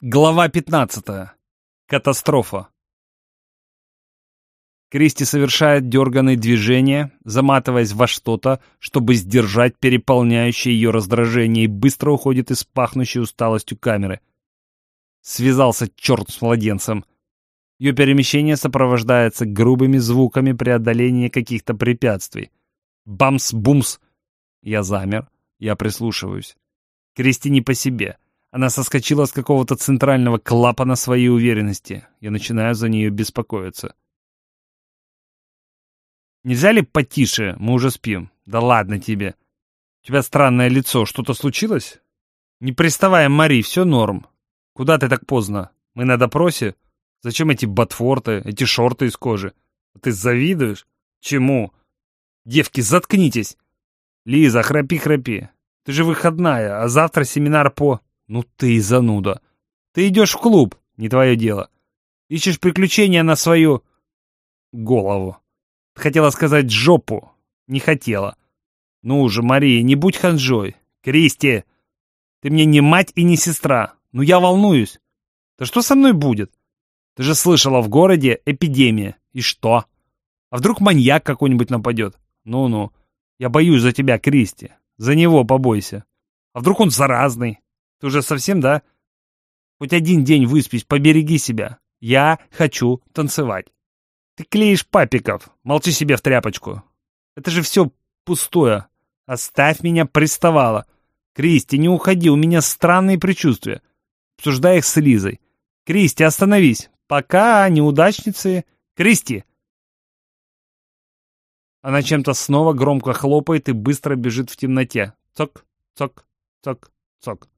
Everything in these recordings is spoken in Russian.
Глава 15. Катастрофа. Кристи совершает дерганные движения, заматываясь во что-то, чтобы сдержать переполняющее ее раздражение и быстро уходит из пахнущей усталостью камеры. Связался черт с младенцем. Ее перемещение сопровождается грубыми звуками преодоления каких-то препятствий. Бамс-бумс. Я замер, я прислушиваюсь. Кристи не по себе — она соскочила с какого-то центрального клапана своей уверенности. Я начинаю за нее беспокоиться. «Нельзя ли потише? Мы уже спим». «Да ладно тебе. У тебя странное лицо. Что-то случилось?» «Не приставай, Мари, все норм. Куда ты так поздно? Мы на допросе? Зачем эти ботфорты, эти шорты из кожи? Ты завидуешь? Чему? Девки, заткнитесь! Лиза, храпи-храпи. Ты же выходная, а завтра семинар по... Ну ты и зануда. Ты идешь в клуб, не твое дело. Ищешь приключения на свою... голову. Хотела сказать жопу. Не хотела. Ну уже, Мария, не будь ханжой. Кристи, ты мне не мать и не сестра. Ну я волнуюсь. Да что со мной будет? Ты же слышала, в городе эпидемия. И что? А вдруг маньяк какой-нибудь нападет? Ну-ну. Я боюсь за тебя, Кристи. За него побойся. А вдруг он заразный? Ты уже совсем, да? Хоть один день выспись, побереги себя. Я хочу танцевать. Ты клеишь папиков, молчи себе в тряпочку. Это же все пустое. Оставь меня, приставала. Кристи, не уходи, у меня странные предчувствия. Обсуждай их с Лизой. Кристи, остановись. Пока, неудачницы. Кристи! Она чем-то снова громко хлопает и быстро бежит в темноте. Цок, цок, цок, цок.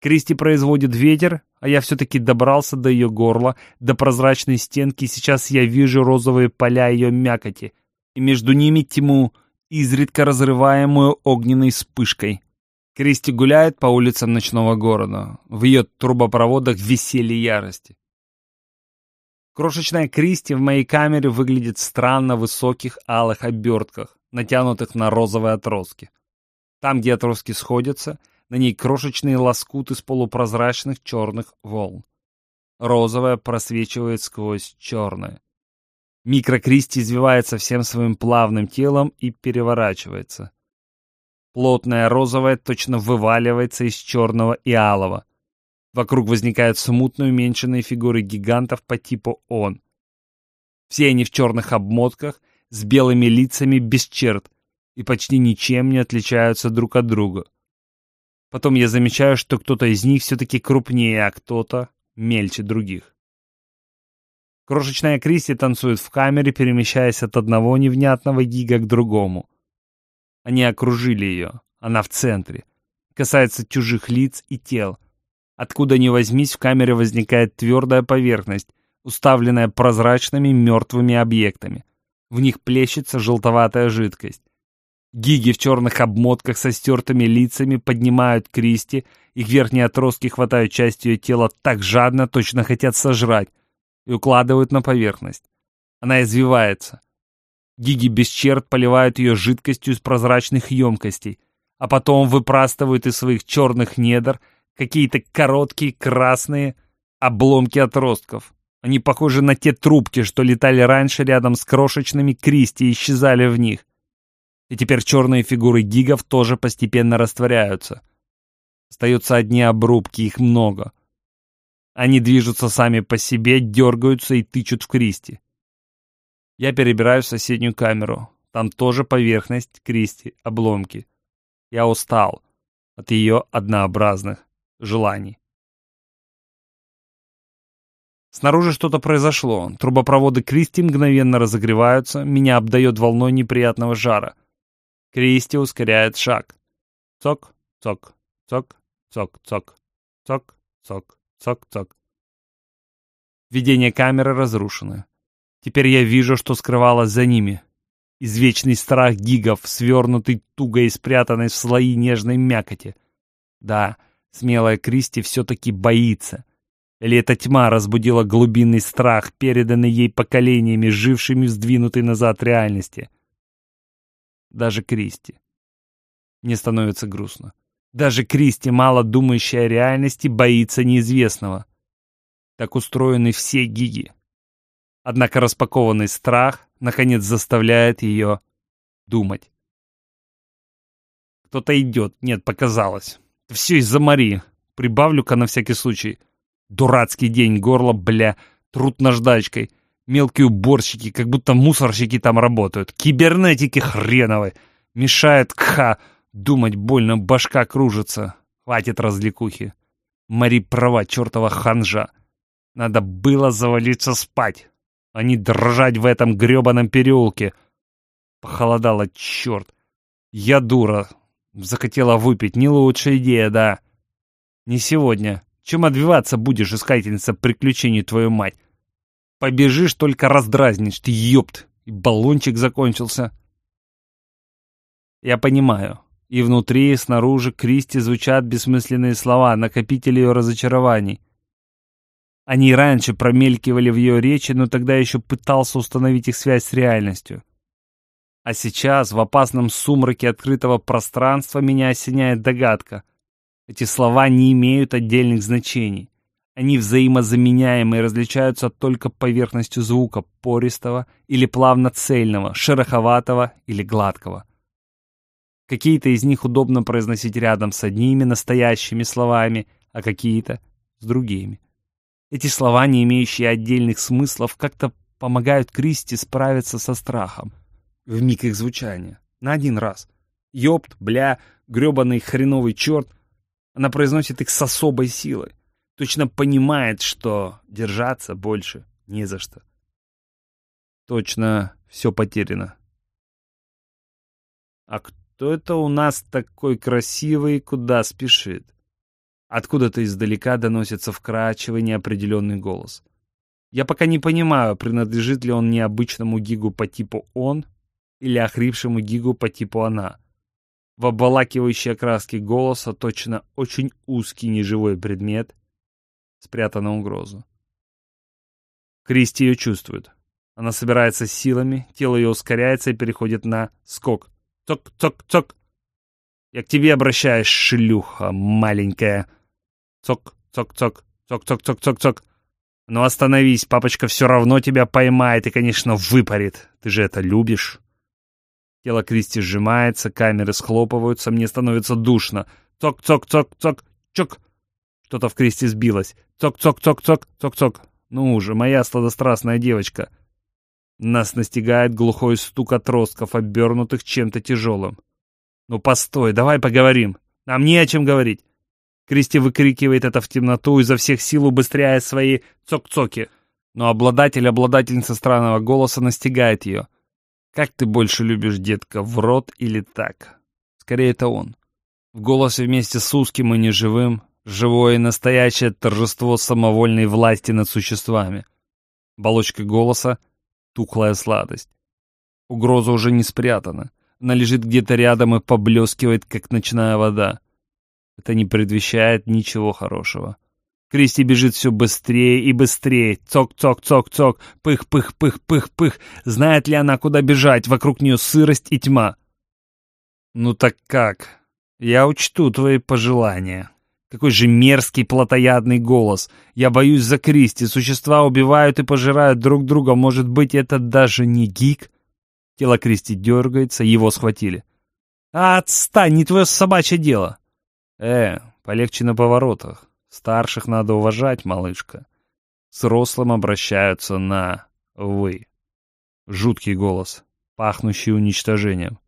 Кристи производит ветер, а я все-таки добрался до ее горла, до прозрачной стенки, сейчас я вижу розовые поля ее мякоти, и между ними тьму, изредка разрываемую огненной вспышкой. Кристи гуляет по улицам ночного города, в ее трубопроводах веселье ярости. Крошечная Кристи в моей камере выглядит странно в высоких алых обертках, натянутых на розовые отростки. Там, где отростки сходятся, на ней крошечные лоскуты из полупрозрачных черных волн. Розовая просвечивает сквозь черное. Микрокристи извивается всем своим плавным телом и переворачивается. Плотная розовая точно вываливается из черного и алого. Вокруг возникают смутно уменьшенные фигуры гигантов по типу он. Все они в черных обмотках, с белыми лицами без черт, и почти ничем не отличаются друг от друга. Потом я замечаю, что кто-то из них все-таки крупнее, а кто-то мельче других. Крошечная Кристи танцует в камере, перемещаясь от одного невнятного гига к другому. Они окружили ее. Она в центре. Касается чужих лиц и тел. Откуда ни возьмись, в камере возникает твердая поверхность, уставленная прозрачными мертвыми объектами. В них плещется желтоватая жидкость. Гиги в черных обмотках со стертыми лицами поднимают Кристи, их верхние отростки хватают часть ее тела так жадно, точно хотят сожрать, и укладывают на поверхность. Она извивается. Гиги без черт поливают ее жидкостью из прозрачных емкостей, а потом выпрастывают из своих черных недр какие-то короткие красные обломки отростков. Они похожи на те трубки, что летали раньше рядом с крошечными Кристи и исчезали в них. И теперь черные фигуры гигов тоже постепенно растворяются. Остаются одни обрубки, их много. Они движутся сами по себе, дергаются и тычут в Кристи. Я перебираю в соседнюю камеру. Там тоже поверхность Кристи, обломки. Я устал от ее однообразных желаний. Снаружи что-то произошло. Трубопроводы Кристи мгновенно разогреваются, меня обдает волной неприятного жара. Кристи ускоряет шаг. Цок, цок, цок, цок, цок, цок, цок, цок, цок. Видение камеры разрушено. Теперь я вижу, что скрывалось за ними. Извечный страх гигов, свернутый туго и спрятанный в слои нежной мякоти. Да, смелая Кристи все-таки боится. Или эта тьма разбудила глубинный страх, переданный ей поколениями, жившими в сдвинутой назад реальности даже Кристи. Мне становится грустно. Даже Кристи, мало думающая о реальности, боится неизвестного. Так устроены все гиги. Однако распакованный страх, наконец, заставляет ее думать. Кто-то идет. Нет, показалось. Все из-за Мари. Прибавлю-ка на всякий случай. Дурацкий день, горло, бля, труд наждачкой. Мелкие уборщики, как будто мусорщики там работают. Кибернетики хреновой. Мешают, кха, думать больно, башка кружится. Хватит развлекухи. Мари права, чертова ханжа. Надо было завалиться спать, а не дрожать в этом гребаном переулке. Похолодало, черт. Я дура. Захотела выпить. Не лучшая идея, да. Не сегодня. Чем отбиваться будешь, искательница приключений, твою мать? Побежишь, только раздразнишь. Ты ёпт. И баллончик закончился. Я понимаю. И внутри, и снаружи Кристи звучат бессмысленные слова, накопители ее разочарований. Они раньше промелькивали в ее речи, но тогда еще пытался установить их связь с реальностью. А сейчас, в опасном сумраке открытого пространства, меня осеняет догадка. Эти слова не имеют отдельных значений. Они взаимозаменяемы и различаются только поверхностью звука, пористого или плавно-цельного, шероховатого или гладкого. Какие-то из них удобно произносить рядом с одними настоящими словами, а какие-то с другими. Эти слова, не имеющие отдельных смыслов, как-то помогают Кристи справиться со страхом. В миг их звучания. На один раз. Ёпт, бля, грёбаный хреновый черт. Она произносит их с особой силой. Точно понимает, что держаться больше не за что. Точно все потеряно. А кто это у нас такой красивый куда спешит? Откуда-то издалека доносится вкрадчивый неопределенный голос. Я пока не понимаю, принадлежит ли он необычному гигу по типу «он» или охрипшему гигу по типу «она». В обволакивающей окраске голоса точно очень узкий неживой предмет, спрятана угрозу. Кристи ее чувствует. Она собирается силами, тело ее ускоряется и переходит на скок. Цок-цок-цок. Я к тебе обращаюсь, шлюха маленькая. Цок-цок-цок. Цок-цок-цок-цок-цок. Ну остановись, папочка все равно тебя поймает и, конечно, выпарит. Ты же это любишь. Тело Кристи сжимается, камеры схлопываются, мне становится душно. Цок-цок-цок-цок, чок. Что-то в Кристи сбилось. Цок-цок-цок-цок, цок-цок. Ну уже, моя сладострастная девочка. Нас настигает глухой стук отростков, обернутых чем-то тяжелым. «Ну постой, давай поговорим. Нам не о чем говорить». Кристи выкрикивает это в темноту, изо всех сил убыстряя свои цок-цоки. Но обладатель-обладательница странного голоса настигает ее. «Как ты больше любишь, детка, в рот или так?» Скорее, это он. В голосе вместе с узким и неживым, живое и настоящее торжество самовольной власти над существами. Оболочка голоса — тухлая сладость. Угроза уже не спрятана. Она лежит где-то рядом и поблескивает, как ночная вода. Это не предвещает ничего хорошего. Кристи бежит все быстрее и быстрее. Цок-цок-цок-цок. Пых-пых-пых-пых-пых. Знает ли она, куда бежать? Вокруг нее сырость и тьма. Ну так как? Я учту твои пожелания. Какой же мерзкий плотоядный голос. Я боюсь за Кристи. Существа убивают и пожирают друг друга. Может быть, это даже не гик? Тело Кристи дергается, его схватили. Отстань, не твое собачье дело. Э, полегче на поворотах. Старших надо уважать, малышка. Взрослым обращаются на «вы». Жуткий голос, пахнущий уничтожением.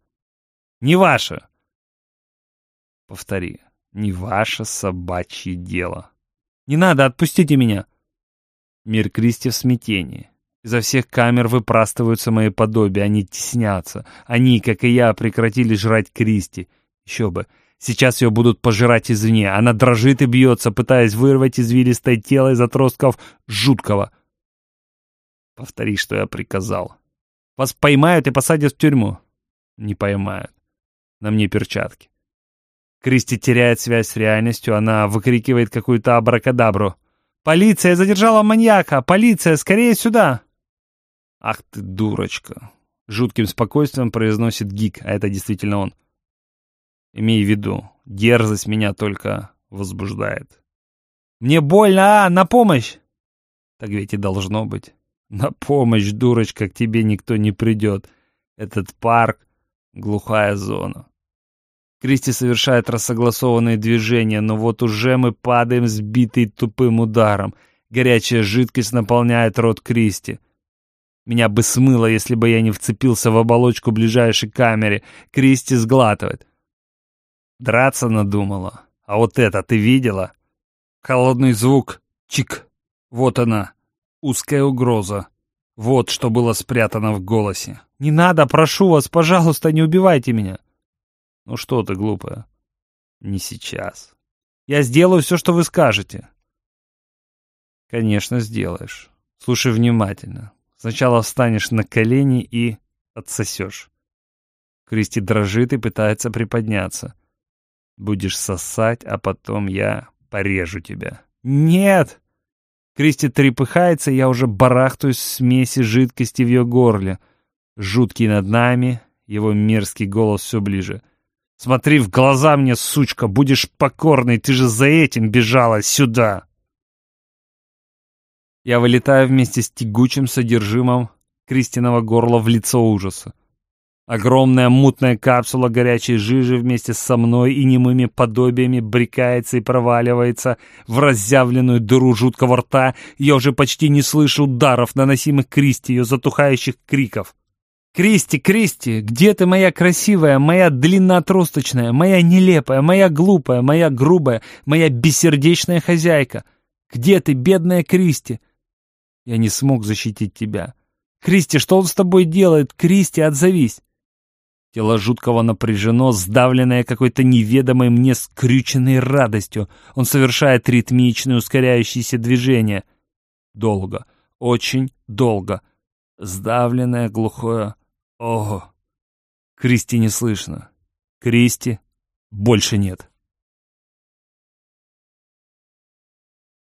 «Не ваше!» Повтори. Не ваше собачье дело. Не надо, отпустите меня. Мир Кристи в смятении. Изо всех камер выпрастываются мои подобия, они теснятся. Они, как и я, прекратили жрать Кристи. Еще бы. Сейчас ее будут пожирать извне. Она дрожит и бьется, пытаясь вырвать извилистое тело из отростков жуткого. Повтори, что я приказал. Вас поймают и посадят в тюрьму. Не поймают. На мне перчатки. Кристи теряет связь с реальностью, она выкрикивает какую-то абракадабру. «Полиция задержала маньяка! Полиция, скорее сюда!» «Ах ты дурочка!» Жутким спокойствием произносит Гик, а это действительно он. Имей в виду, дерзость меня только возбуждает. «Мне больно, а! На помощь!» Так ведь и должно быть. На помощь, дурочка, к тебе никто не придет. Этот парк — глухая зона. Кристи совершает рассогласованные движения, но вот уже мы падаем сбитый тупым ударом. Горячая жидкость наполняет рот Кристи. Меня бы смыло, если бы я не вцепился в оболочку ближайшей камеры. Кристи сглатывает. Драться надумала. А вот это ты видела? Холодный звук. Чик. Вот она. Узкая угроза. Вот что было спрятано в голосе. «Не надо, прошу вас, пожалуйста, не убивайте меня!» «Ну что ты, глупая?» «Не сейчас. Я сделаю все, что вы скажете». «Конечно, сделаешь. Слушай внимательно. Сначала встанешь на колени и отсосешь». Кристи дрожит и пытается приподняться. «Будешь сосать, а потом я порежу тебя». «Нет!» Кристи трепыхается, я уже барахтаюсь в смеси жидкости в ее горле. Жуткий над нами, его мерзкий голос все ближе. Смотри в глаза мне, сучка, будешь покорной, ты же за этим бежала сюда. Я вылетаю вместе с тягучим содержимым Кристиного горла в лицо ужаса. Огромная мутная капсула горячей жижи вместе со мной и немыми подобиями брекается и проваливается в разъявленную дыру жуткого рта. Я уже почти не слышу ударов, наносимых Кристи, ее затухающих криков. «Кристи, Кристи, где ты, моя красивая, моя длинноотросточная, моя нелепая, моя глупая, моя грубая, моя бессердечная хозяйка? Где ты, бедная Кристи?» Я не смог защитить тебя. «Кристи, что он с тобой делает? Кристи, отзовись!» Тело жуткого напряжено, сдавленное какой-то неведомой мне скрюченной радостью. Он совершает ритмичные ускоряющиеся движения. Долго, очень долго. Сдавленное, глухое Ого. Кристи не слышно. Кристи больше нет.